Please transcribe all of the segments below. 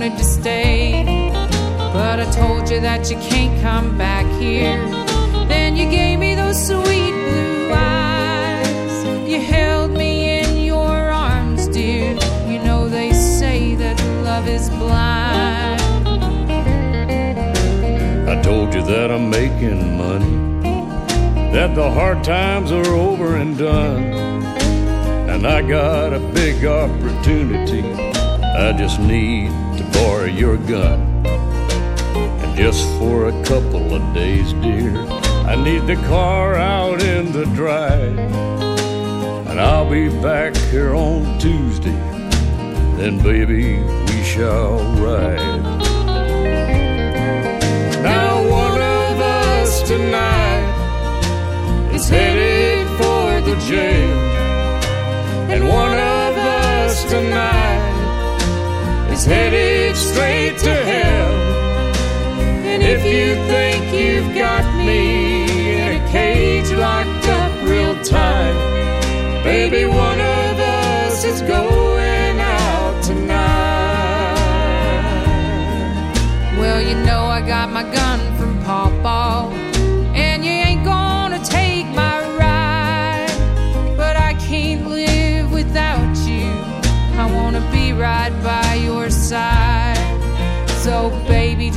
wanted to stay. But I told you that you can't come back here. Then you gave me those sweet blue eyes. You held me in your arms, dear. You know they say that love is blind. I told you that I'm making money, that the hard times are over and done, and I got a big opportunity. I just need borrow your gun. And just for a couple of days, dear, I need the car out in the drive. And I'll be back here on Tuesday, then baby, we shall ride. Now one of us tonight is headed for the jail, and one of us tonight is headed straight to hell. And if you think you've got me in a cage locked up real tight, baby, one of us is going out tonight. Well, you know I got my gun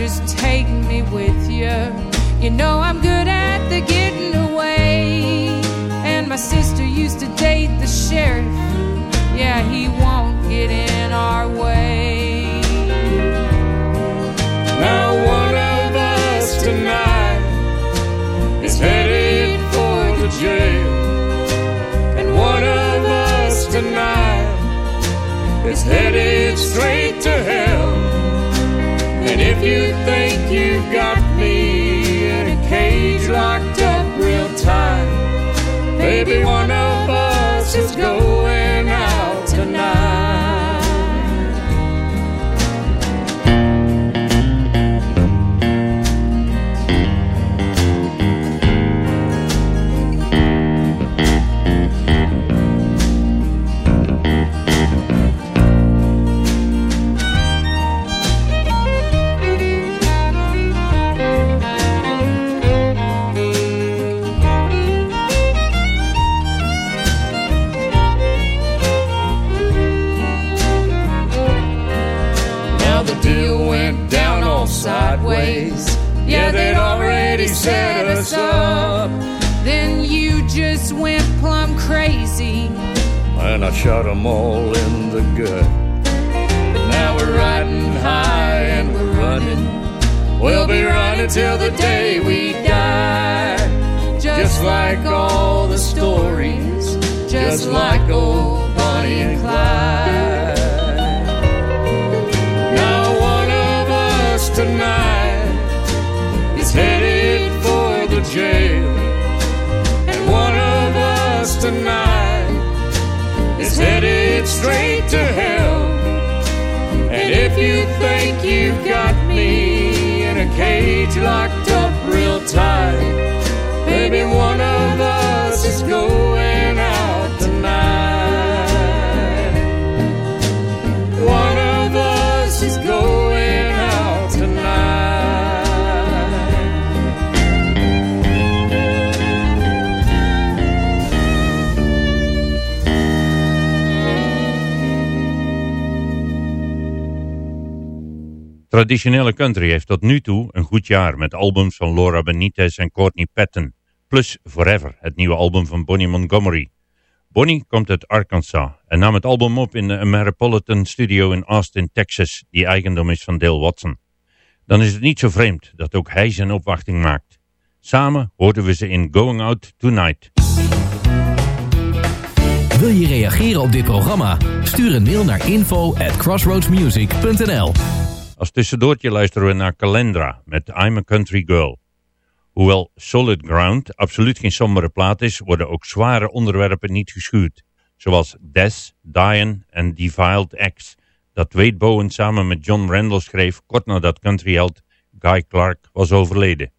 just take me with you. You know I'm good at the getting away. And my sister used to date the sheriff. Yeah, he won't get in our way. Now one of us tonight is headed for the jail, and one of us tonight is headed straight to you think you've got me in a cage locked up real tight, baby, one of and I shot them all in the gut. But now we're riding high and we're running. We'll be running till the day we die. Just like all the stories, just like old Bonnie and Clyde. think you've got me in a cage lock. Traditionele country heeft tot nu toe een goed jaar met albums van Laura Benitez en Courtney Patton. Plus Forever, het nieuwe album van Bonnie Montgomery. Bonnie komt uit Arkansas en nam het album op in de Ameripolitan Studio in Austin, Texas, die eigendom is van Dale Watson. Dan is het niet zo vreemd dat ook hij zijn opwachting maakt. Samen horen we ze in Going Out Tonight. Wil je reageren op dit programma? Stuur een mail naar info at crossroadsmusic.nl als tussendoortje luisteren we naar Calendra met I'm a Country Girl. Hoewel Solid Ground absoluut geen sombere plaat is, worden ook zware onderwerpen niet geschuurd. Zoals Death, Diane en Defiled Eggs, dat Wade Bowen samen met John Randall schreef kort nadat countryheld Guy Clark was overleden.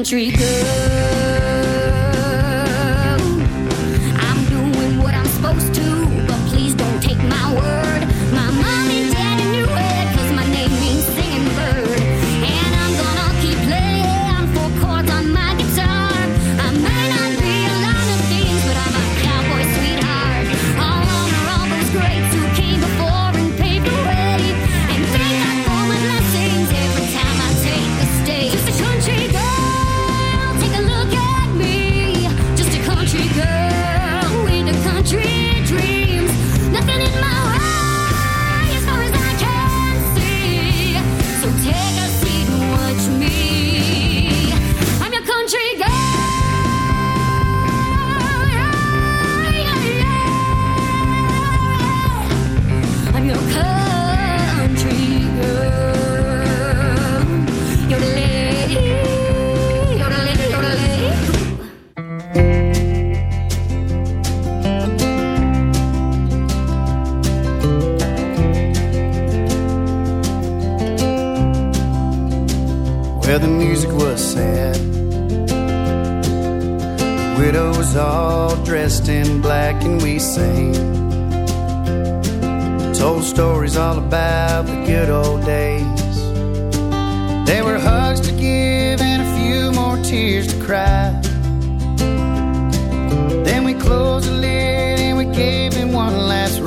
country girl.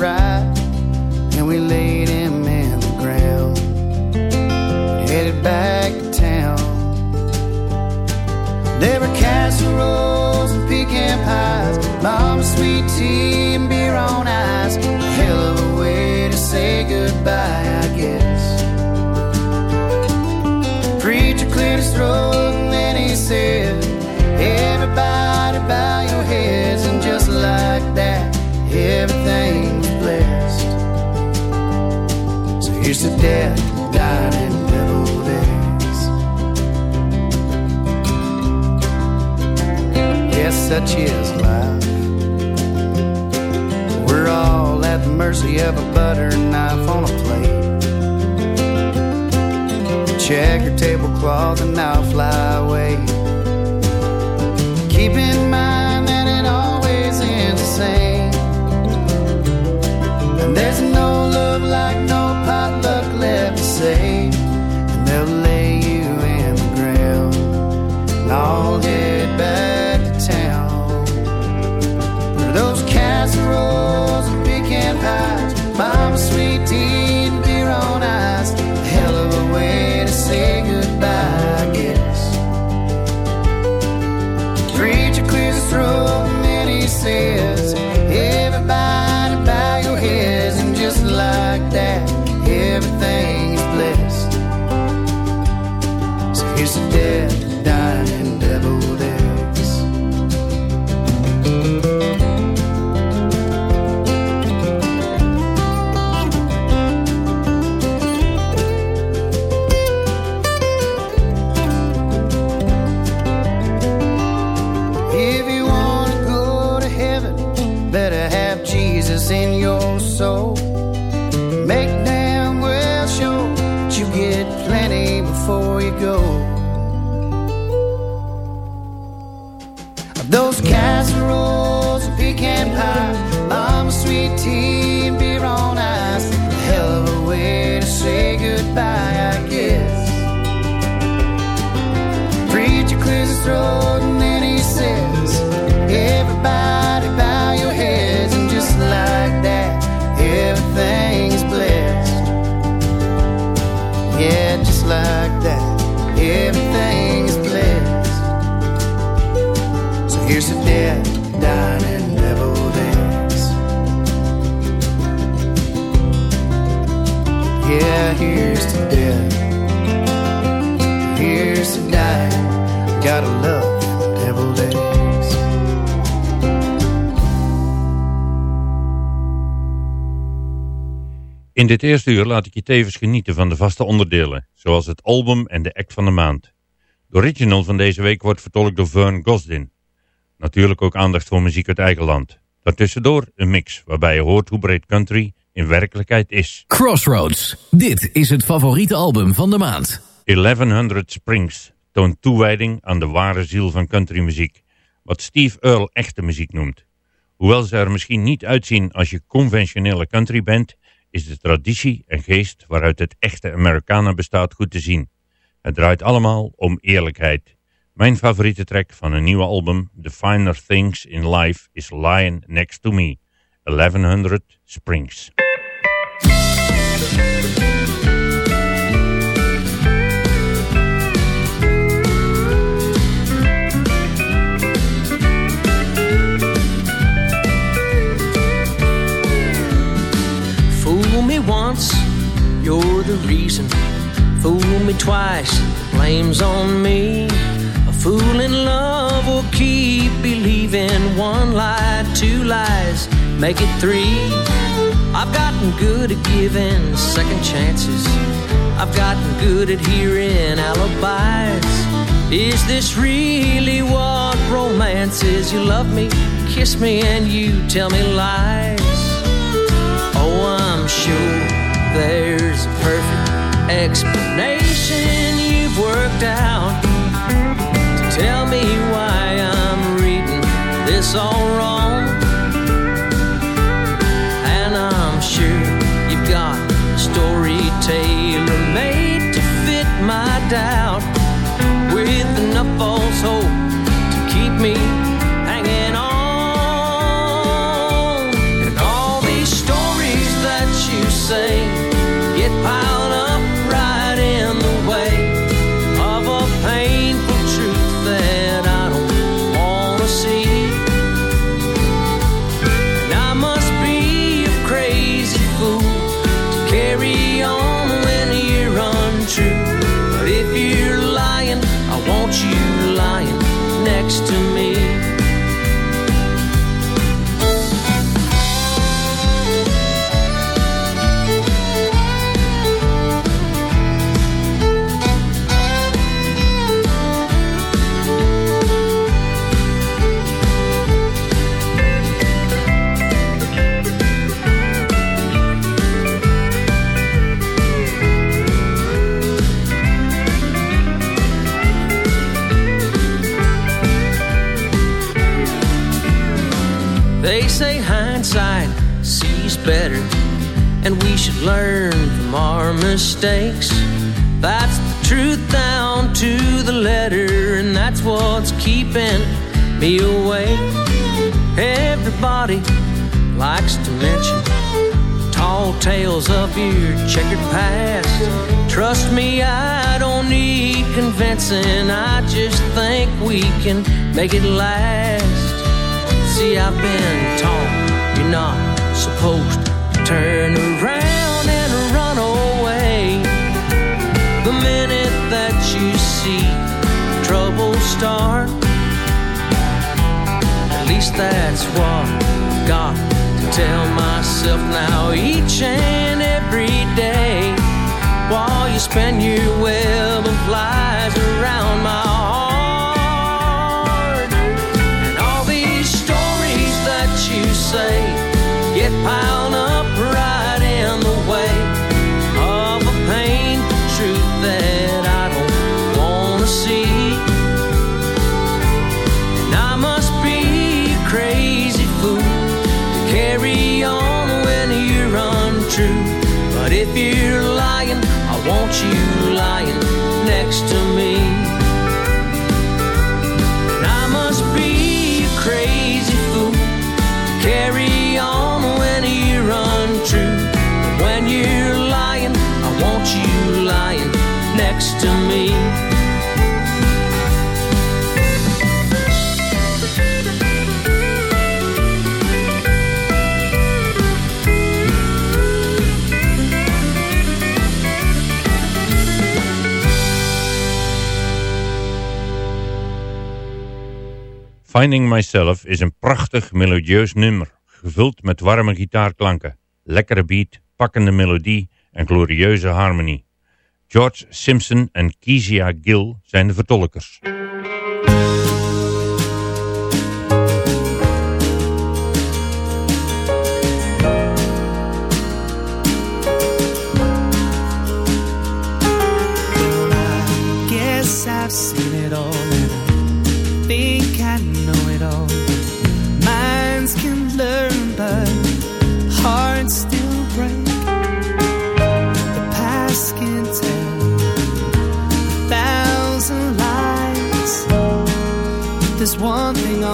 ride. And we laid him in the ground. Headed back to town. There were casseroles and pecan pies, mama's sweet tea and beer on ice. Hell of a way to say goodbye, I guess. Preacher cleared his throat and then he said, devil days. Yes, such is life. We're all at the mercy of a butter knife on a plate. Check your tablecloth and I'll fly away. Keep in mind that it always ends the same. And there's no love like no left to. And they'll lay you in the ground. And I'll head back to town. For those casseroles and pecan pies, mama's sweet tea and beer on ice. A hell of a way to say goodbye, I guess. Preacher clears his throat and then he says, your In dit eerste uur laat ik je tevens genieten van de vaste onderdelen, zoals het album en de act van de maand. De original van deze week wordt vertolkt door Vern Gosdin. Natuurlijk ook aandacht voor muziek uit eigen land. Daartussendoor een mix, waarbij je hoort hoe breed country in werkelijkheid is. Crossroads. Dit is het favoriete album van de maand. 1100 Springs toont toewijding aan de ware ziel van countrymuziek, wat Steve Earle echte muziek noemt. Hoewel ze er misschien niet uitzien als je conventionele country bent, is de traditie en geest waaruit het echte Americana bestaat goed te zien. Het draait allemaal om eerlijkheid. Mijn favoriete track van een nieuwe album, The Finer Things in Life, is Lying Next to Me, 1100 Springs. The reason. Fool me twice, blame's on me. A fool in love will keep believing one lie, two lies, make it three. I've gotten good at giving second chances. I've gotten good at hearing alibis. Is this really what romance is? You love me, kiss me, and you tell me lies. Oh, I'm sure there's a perfect explanation. You you've worked out to tell me why I'm reading this all wrong. Learn from our mistakes. That's the truth down to the letter, and that's what's keeping me awake. Everybody likes to mention tall tales of your checkered past. Trust me, I don't need convincing. I just think we can make it last. See, I've been taught you're not supposed to turn around start, at least that's what I've got to tell myself now each and every day. While you spin your web of lies around me. Finding Myself is een prachtig melodieus nummer, gevuld met warme gitaarklanken, lekkere beat, pakkende melodie en glorieuze harmonie. George Simpson en Kezia Gill zijn de vertolkers.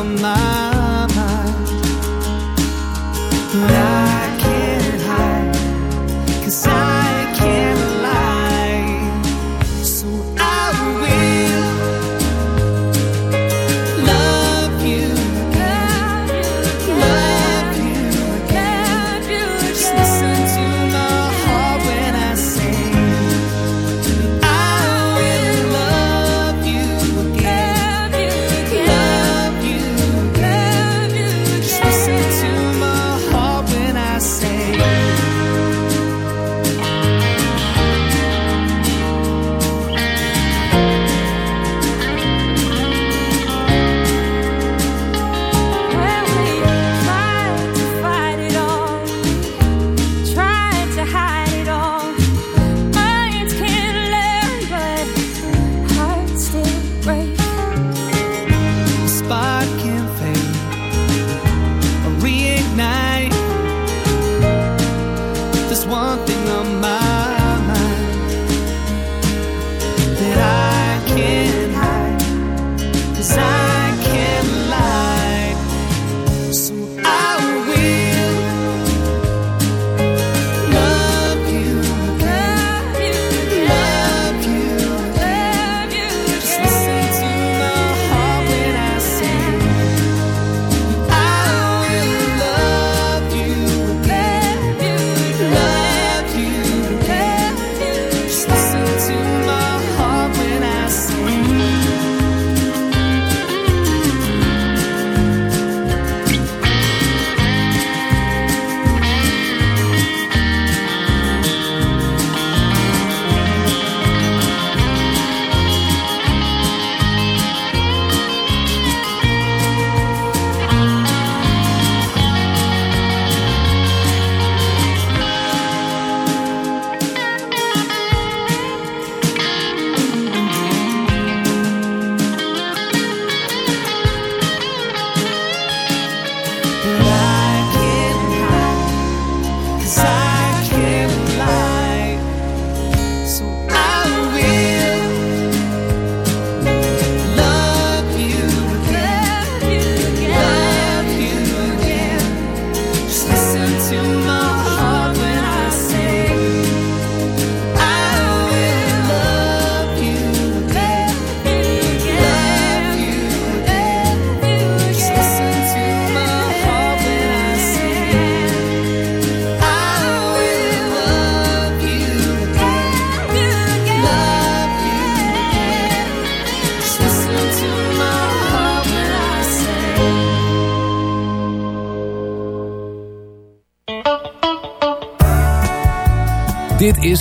My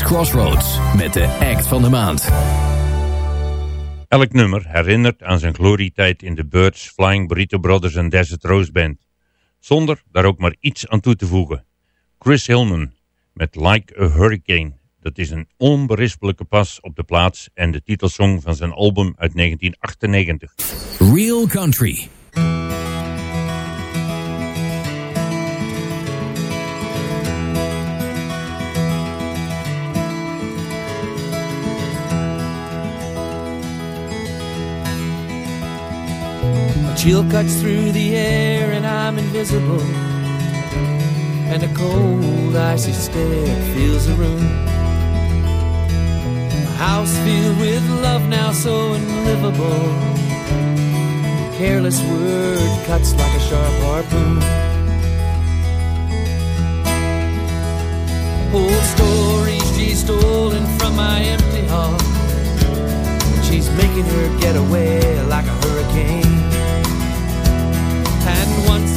Crossroads met de act van de maand. Elk nummer herinnert aan zijn glorietijd in de Birds, Flying Burrito Brothers en Desert Rose Band. Zonder daar ook maar iets aan toe te voegen. Chris Hillman met Like a Hurricane. Dat is een onberispelijke pas op de plaats en de titelsong van zijn album uit 1998. Real Country. Chill cuts through the air and I'm invisible. And a cold, icy stare fills the room. A house filled with love now so unlivable. A Careless word cuts like a sharp harpoon. Old stories she's stolen from my empty heart. She's making her getaway like a hurricane.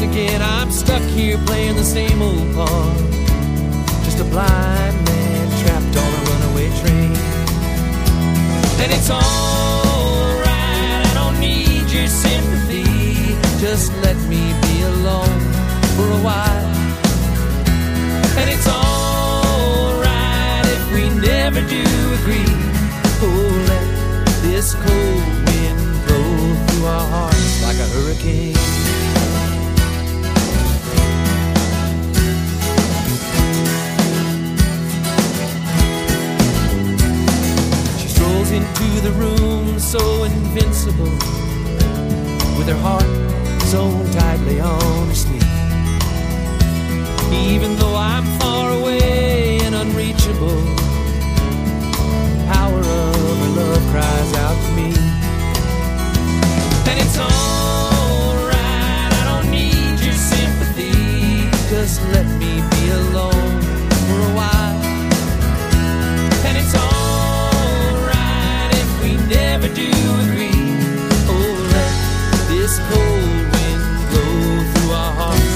Again, I'm stuck here playing the same old part. Just a blind man trapped on a runaway train. And it's alright, I don't need your sympathy. Just let invincible, with her heart so tightly on her sleeve. Even though I'm far away and unreachable, the power of her love cries out to me. And it's alright, I don't need your sympathy. Just let me be alone this cold wind blow through our hearts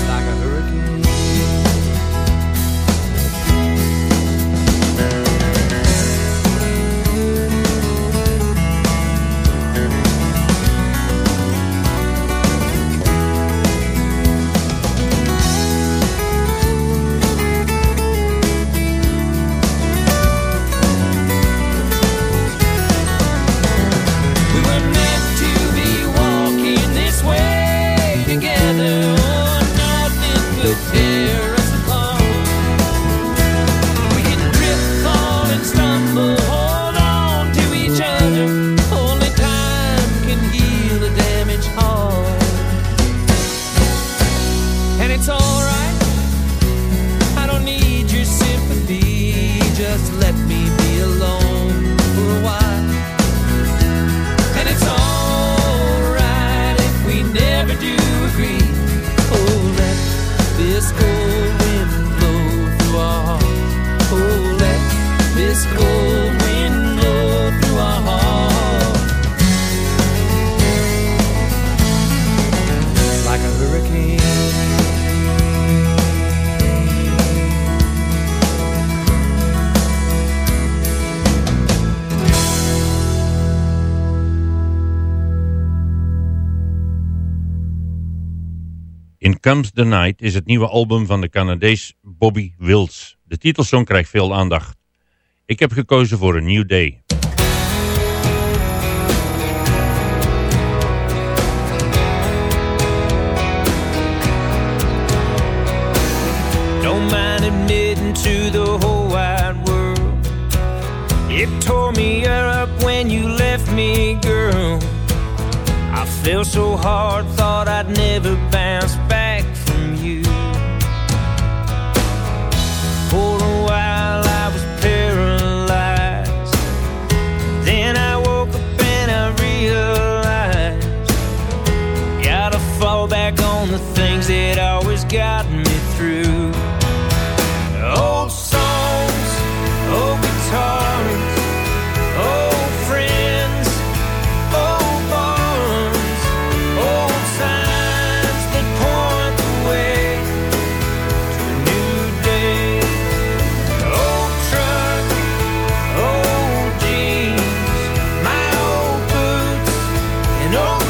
Comes the Night is het nieuwe album van de Canadees Bobby Wills. De titelsong krijgt veel aandacht. Ik heb gekozen voor A New Day. Don't mind admitting to the whole wide world. It tore me up when you left me, girl. I fell so hard, thought I'd never bounce back got me through. Old songs, old guitars, old friends, old barns, old signs that point the way to a new day. Old truck, old jeans, my old boots, and old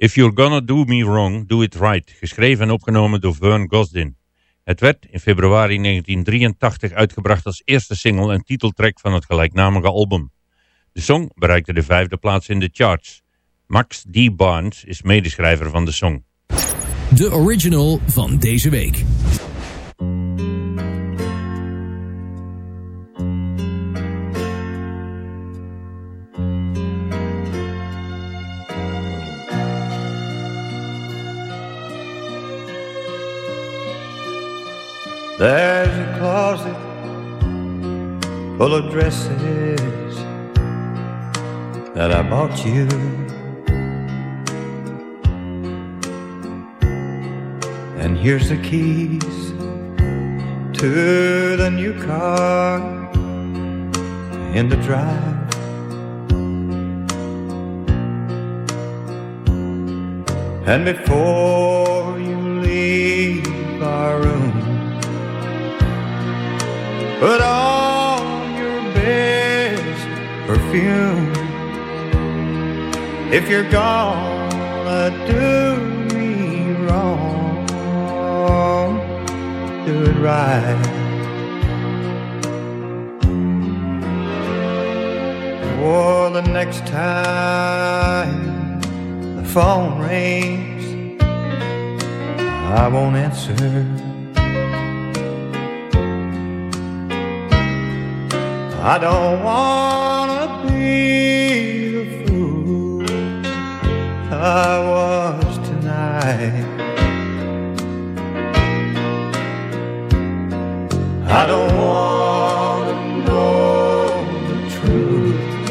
If You're Gonna Do Me Wrong, Do It Right, geschreven en opgenomen door Vern Gosdin. Het werd in februari 1983 uitgebracht als eerste single en titeltrack van het gelijknamige album. De song bereikte de vijfde plaats in de charts. Max D. Barnes is medeschrijver van de song. De original van deze week. There's a closet full of dresses that I bought you. And here's the keys to the new car in the drive. And before you leave our room, Put on your best perfume. If you're gonna do me wrong, do it right. Or the next time the phone rings, I won't answer. I don't wanna be the fool I was tonight. I don't wanna know the truth.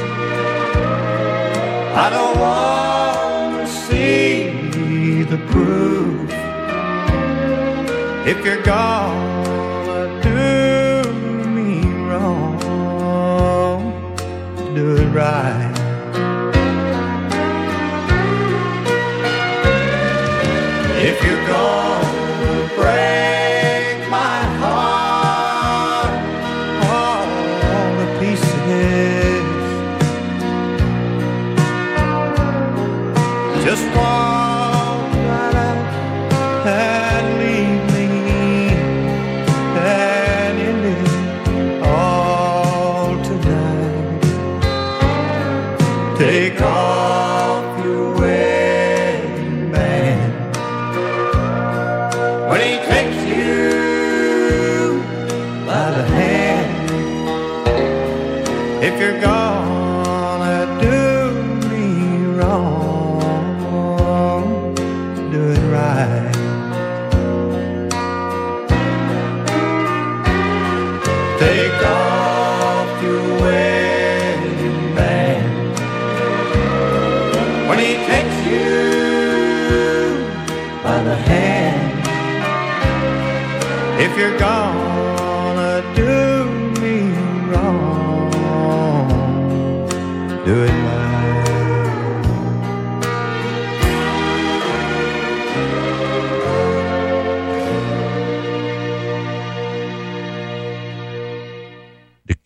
I don't wanna see the proof. If you're gonna right.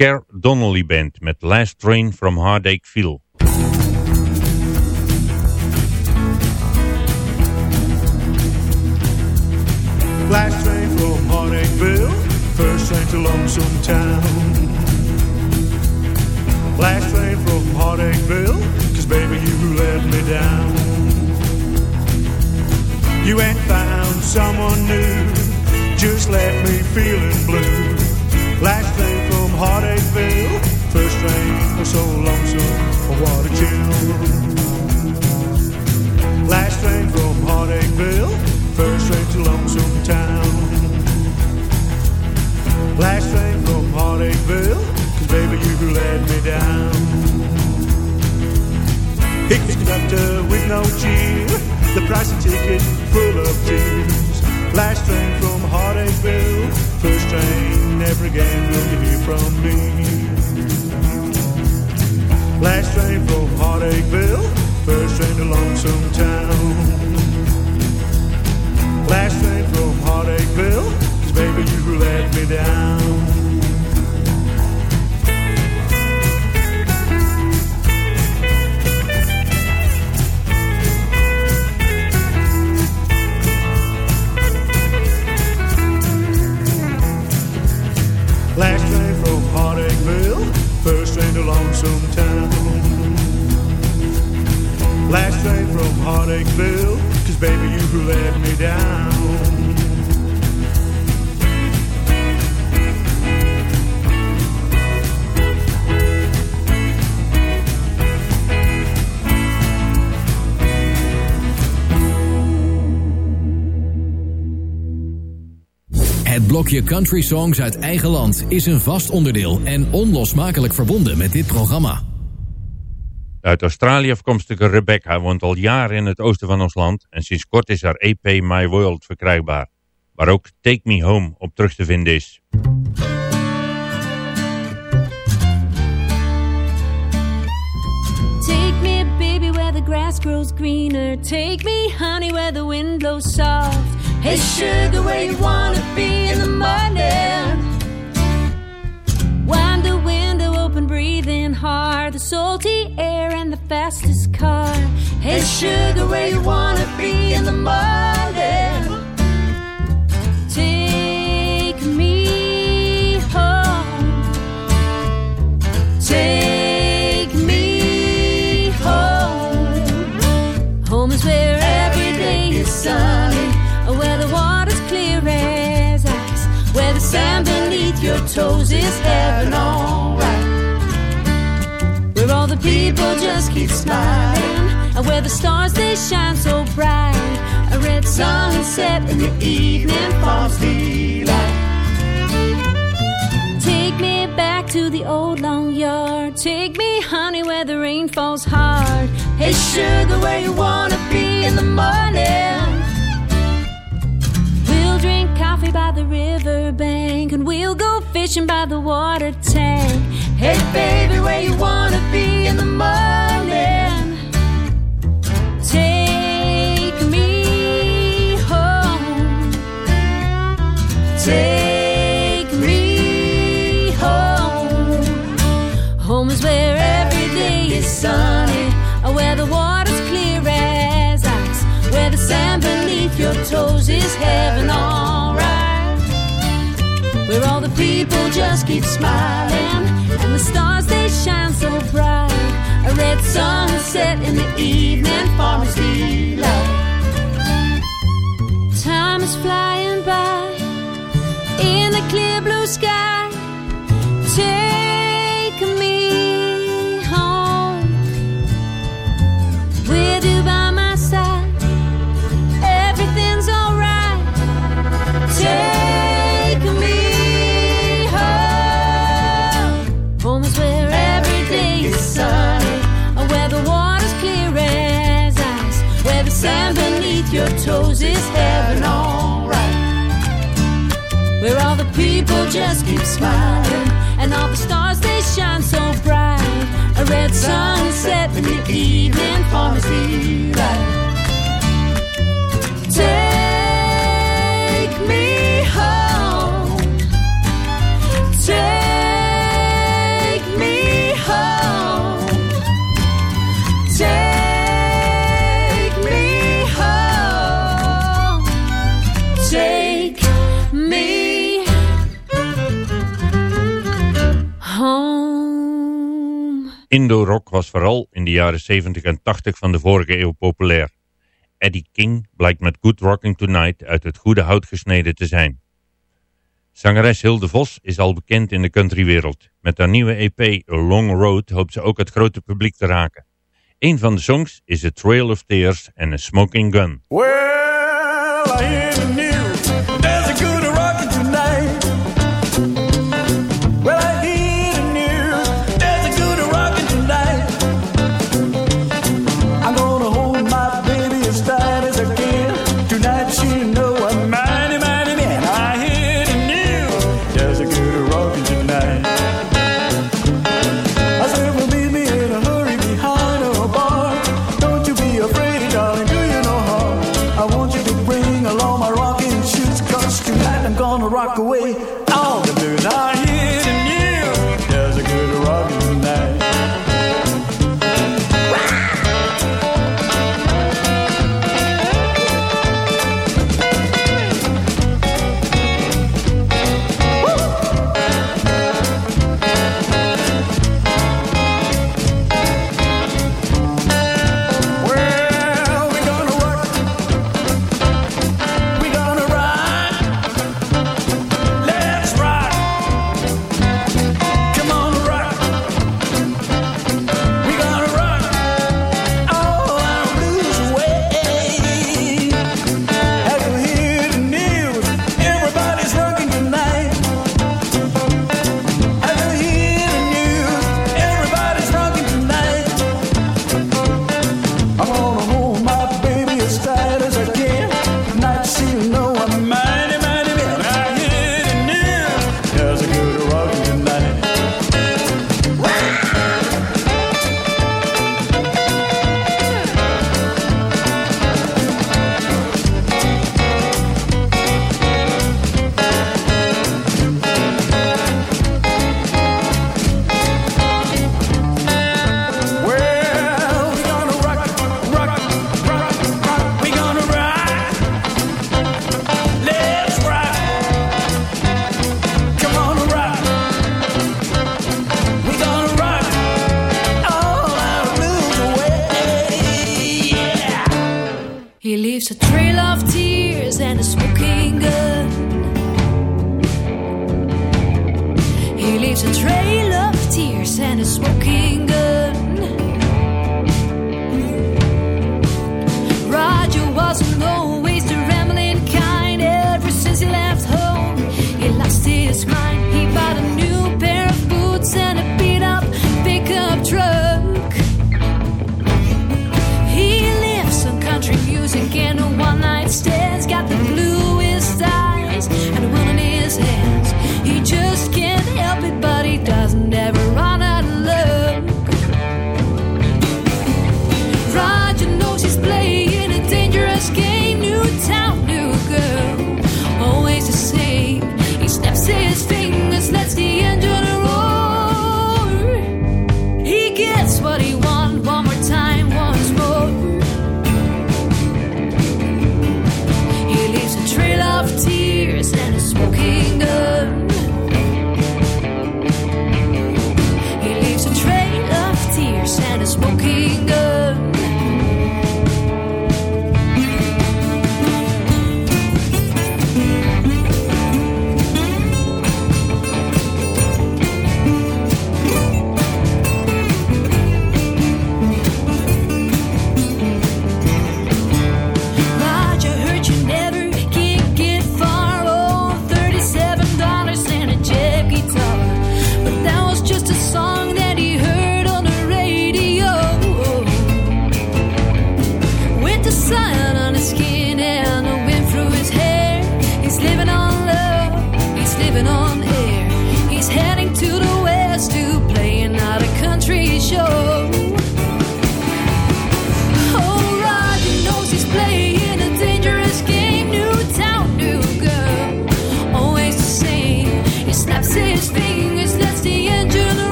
Care Donnelly Band met Last Train from Heartache Last train from Heartacheville, first train to Lonesome Town. Last train from Heartacheville, cause baby you let me down. You ain't found someone new, just left me feeling blue. Last train Heartacheville, first train was so lonesome, what a chill. Last train from Heartacheville, first train to Lonesome Town. Last train from Heartacheville, cause baby you let me down. Picked conductor with no cheer, the price of ticket full of tears. Last train from Heartacheville, first train, never again will you hear from me. Last train from Heartacheville, first train to Lonesome Town. Last train from Heartacheville, cause baby you let me down. To Lonesome Town. Last train from Heartacheville, cause baby you let me down. Blokje Country Songs uit eigen land is een vast onderdeel en onlosmakelijk verbonden met dit programma. De uit Australië afkomstige Rebecca woont al jaren in het oosten van ons land en sinds kort is haar EP My World verkrijgbaar, waar ook Take Me Home op terug te vinden is. Take me, baby, where the grass grows greener. Take me, honey, where the wind blows soft. Hey, sugar, where you wanna be in the morning. Wind the window open, breathing hard. The salty air and the fastest car. Hey, sugar, where you wanna be in the morning. Take me home. Take toes is heaven, alright. Where all the people just keep smiling, and where the stars they shine so bright. A red sunset in the evening falls delight. Take me back to the old long yard. Take me, honey, where the rain falls hard. Hey, sugar, where you wanna be in the morning? Coffee by the riverbank and we'll go fishing by the water tank. Hey, baby, where you wanna be in the morning? Your toes is heaven, alright. Where all the people just keep smiling, and the stars they shine so bright. A red sunset in the evening, farmer's delight. Time is flying by in the clear blue sky. People just keep smiling, and all the stars they shine so bright. A red sunset in the evening, farmer's delight. Take Indo-rock was vooral in de jaren 70 en 80 van de vorige eeuw populair. Eddie King blijkt met Good Rocking Tonight uit het goede hout gesneden te zijn. Zangeres Hilde Vos is al bekend in de countrywereld. Met haar nieuwe EP A Long Road hoopt ze ook het grote publiek te raken. Een van de songs is A Trail of Tears en A Smoking Gun. Well, I hear.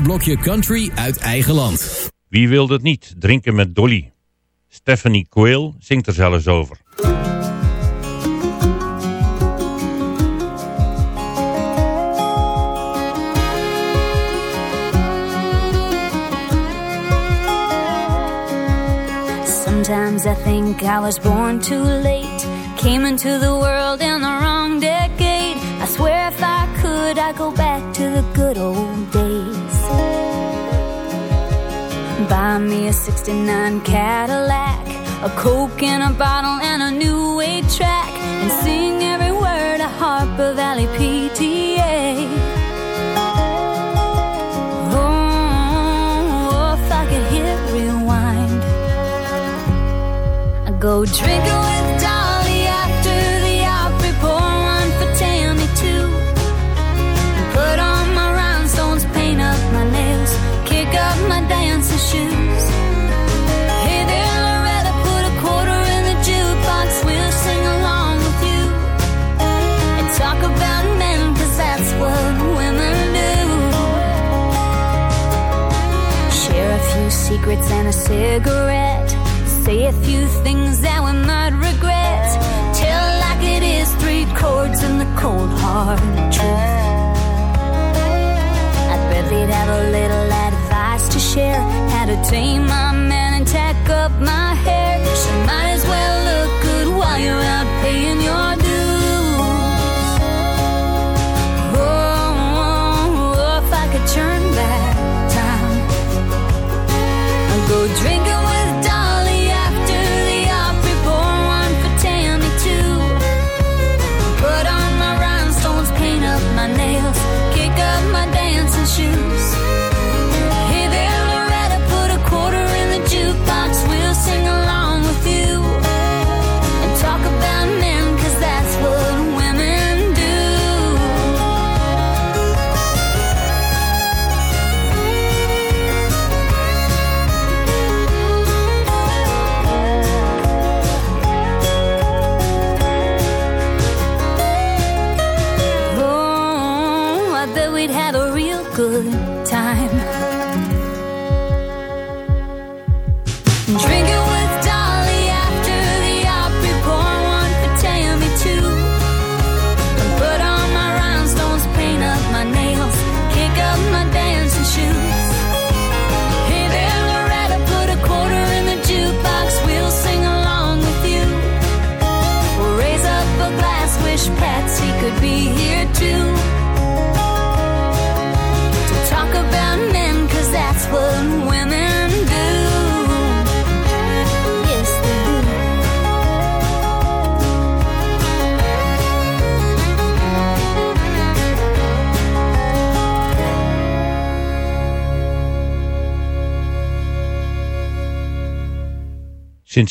het blokje country uit eigen land. Wie wil het niet, drinken met Dolly. Stephanie Quayle zingt er zelfs over. Sometimes I think I was born too late Came into the world in the wrong decade I swear if I could I'd go back to the good old days buy me a 69 Cadillac, a Coke in a bottle, and a new way track, and sing every word of Harper Valley PTA. Oh, if I could hit rewind, I'd go drinking with a cigarette. Say a few things that we might regret. Tell like it is three chords and the cold hard truth. I'd rather have a little advice to share. How to tame my man and tack up my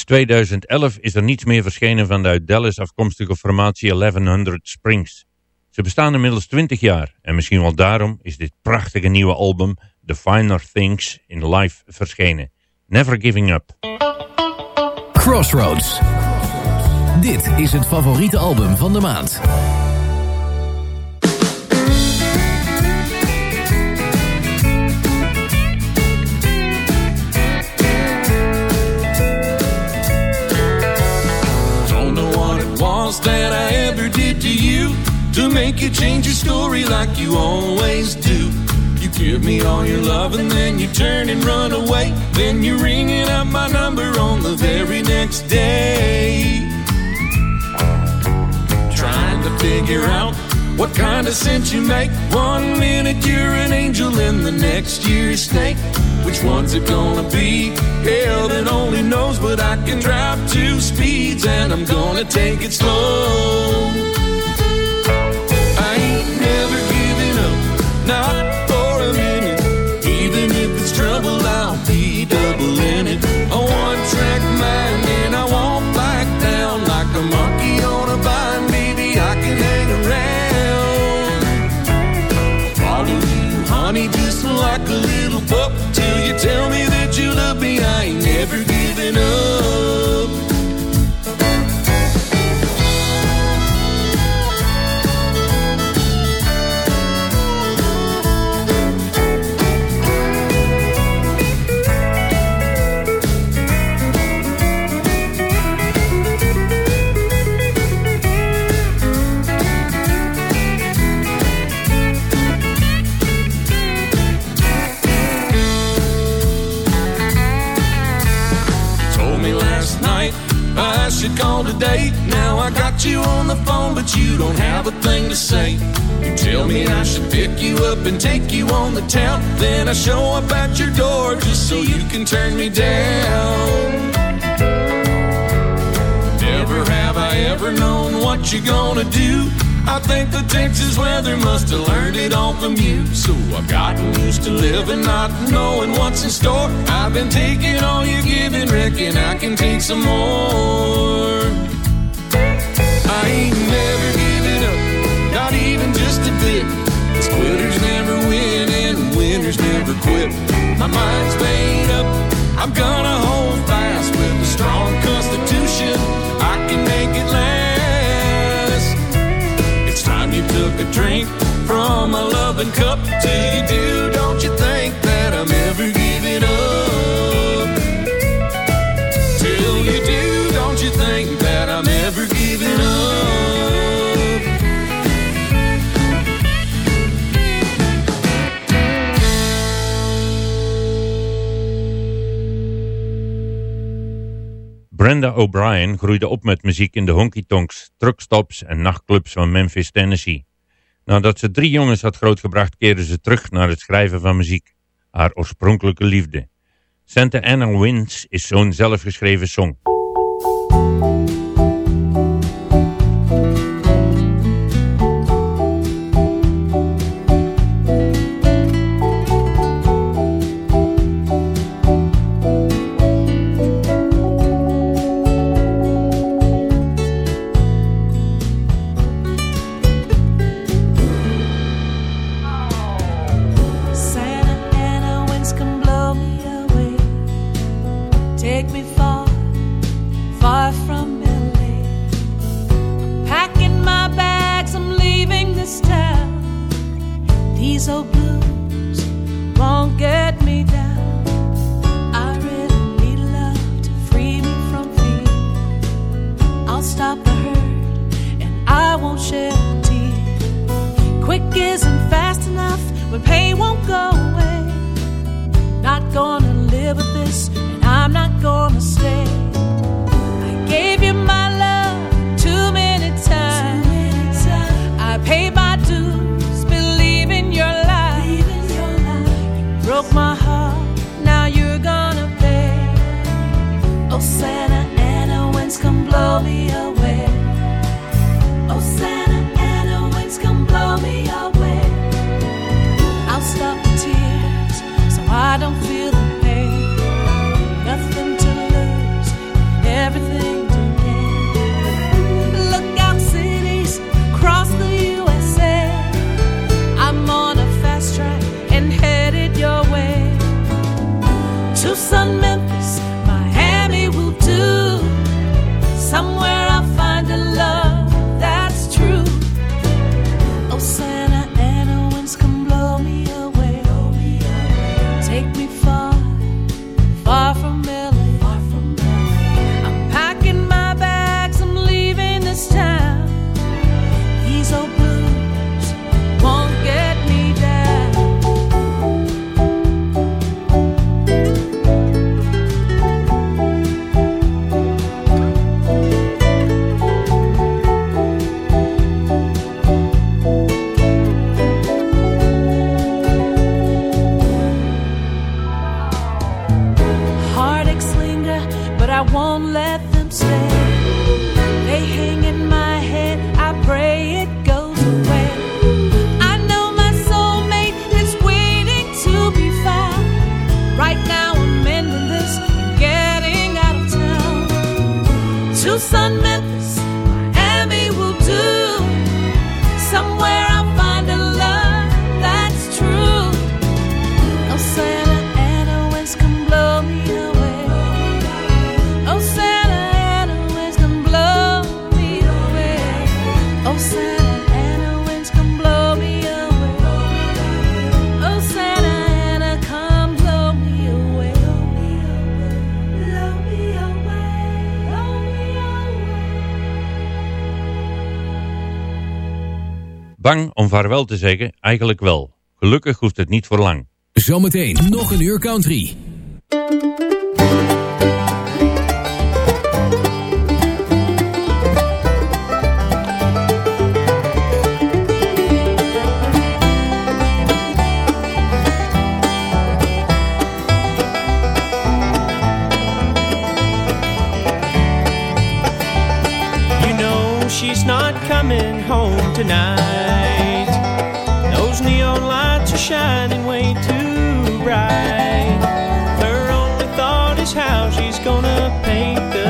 2011 is er niets meer verschenen van de uit Dallas afkomstige formatie 1100 Springs. Ze bestaan inmiddels 20 jaar en misschien wel daarom is dit prachtige nieuwe album The Finer Things in live verschenen. Never Giving Up. Crossroads. Dit is het favoriete album van de maand. That I ever did to you to make you change your story like you always do. You give me all your love and then you turn and run away. Then you're ringing up my number on the very next day. Trying to figure out what kind of sense you make. One minute you're an angel and the next you're a snake. Which one's it gonna be? Heaven only knows, but I can drive two speeds and I'm gonna take it slow. Got you on the phone, but you don't have a thing to say. You tell me I should pick you up and take you on the town. Then I show up at your door just so you can turn me down. Never have I ever known what you're gonna do. I think the Texas weather must have learned it all from you. So I've gotten used to living not knowing what's in store. I've been taking all you're giving, reckon I can take some more. Winners never quit. My mind's made up, I'm gonna hold fast with a strong constitution. I can make it last. It's time you took a drink from my loving cup. Till you do, don't you think Brenda O'Brien groeide op met muziek in de honky-tonks, truckstops en nachtclubs van Memphis, Tennessee. Nadat ze drie jongens had grootgebracht, keerde ze terug naar het schrijven van muziek, haar oorspronkelijke liefde. Santa Ana Winds is zo'n zelfgeschreven song. Bang om vaarwel te zeggen? Eigenlijk wel. Gelukkig hoeft het niet voor lang. Zometeen nog een uur country. You know she's not coming home tonight. Those neon lights are shining way too bright. Her only thought is how she's gonna paint the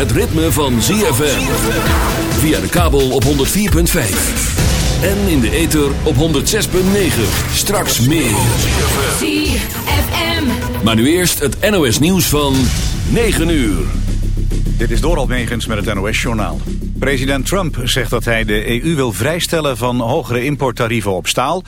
het ritme van ZFM. Via de kabel op 104.5. En in de ether op 106.9. Straks meer. ZFM. Maar nu eerst het NOS nieuws van 9 uur. Dit is Doral Megens met het NOS-journaal. President Trump zegt dat hij de EU wil vrijstellen van hogere importtarieven op staal...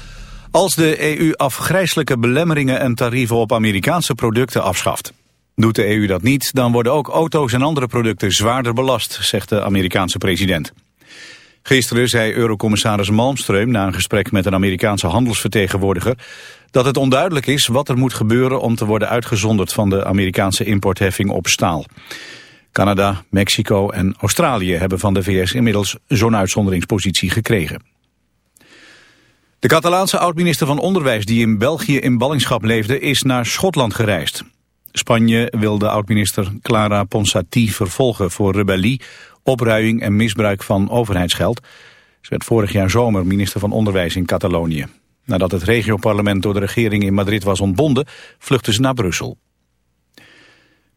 als de EU afgrijselijke belemmeringen en tarieven op Amerikaanse producten afschaft. Doet de EU dat niet, dan worden ook auto's en andere producten zwaarder belast, zegt de Amerikaanse president. Gisteren zei Eurocommissaris Malmström na een gesprek met een Amerikaanse handelsvertegenwoordiger dat het onduidelijk is wat er moet gebeuren om te worden uitgezonderd van de Amerikaanse importheffing op staal. Canada, Mexico en Australië hebben van de VS inmiddels zo'n uitzonderingspositie gekregen. De Catalaanse oud-minister van Onderwijs die in België in ballingschap leefde is naar Schotland gereisd. Spanje wil de oud-minister Clara Ponsati vervolgen voor rebellie, opruiing en misbruik van overheidsgeld. Ze werd vorig jaar zomer minister van Onderwijs in Catalonië. Nadat het regioparlement door de regering in Madrid was ontbonden, vluchtte ze naar Brussel.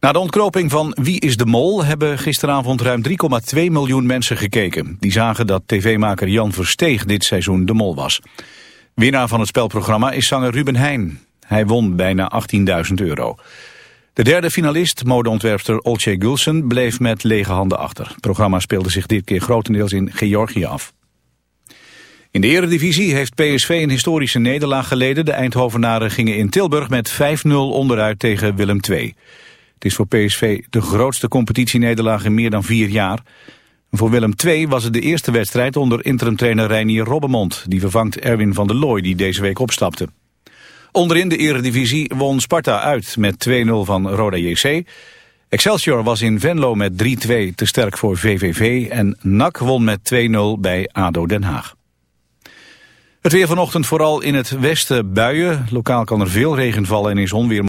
Na de ontknoping van Wie is de Mol hebben gisteravond ruim 3,2 miljoen mensen gekeken. Die zagen dat tv-maker Jan Versteeg dit seizoen de Mol was. Winnaar van het spelprogramma is zanger Ruben Heijn. Hij won bijna 18.000 euro. De derde finalist, modeontwerpster Olcay Gulsen, bleef met lege handen achter. Het programma speelde zich dit keer grotendeels in Georgië af. In de eredivisie heeft PSV een historische nederlaag geleden. De Eindhovenaren gingen in Tilburg met 5-0 onderuit tegen Willem II. Het is voor PSV de grootste competitienederlaag in meer dan vier jaar. Voor Willem II was het de eerste wedstrijd onder interimtrainer Reinier Robbemond. Die vervangt Erwin van der Looy die deze week opstapte. Onderin de eredivisie won Sparta uit met 2-0 van Roda JC. Excelsior was in Venlo met 3-2 te sterk voor VVV. En NAC won met 2-0 bij ADO Den Haag. Het weer vanochtend vooral in het westen buien. Lokaal kan er veel regen vallen en is onweer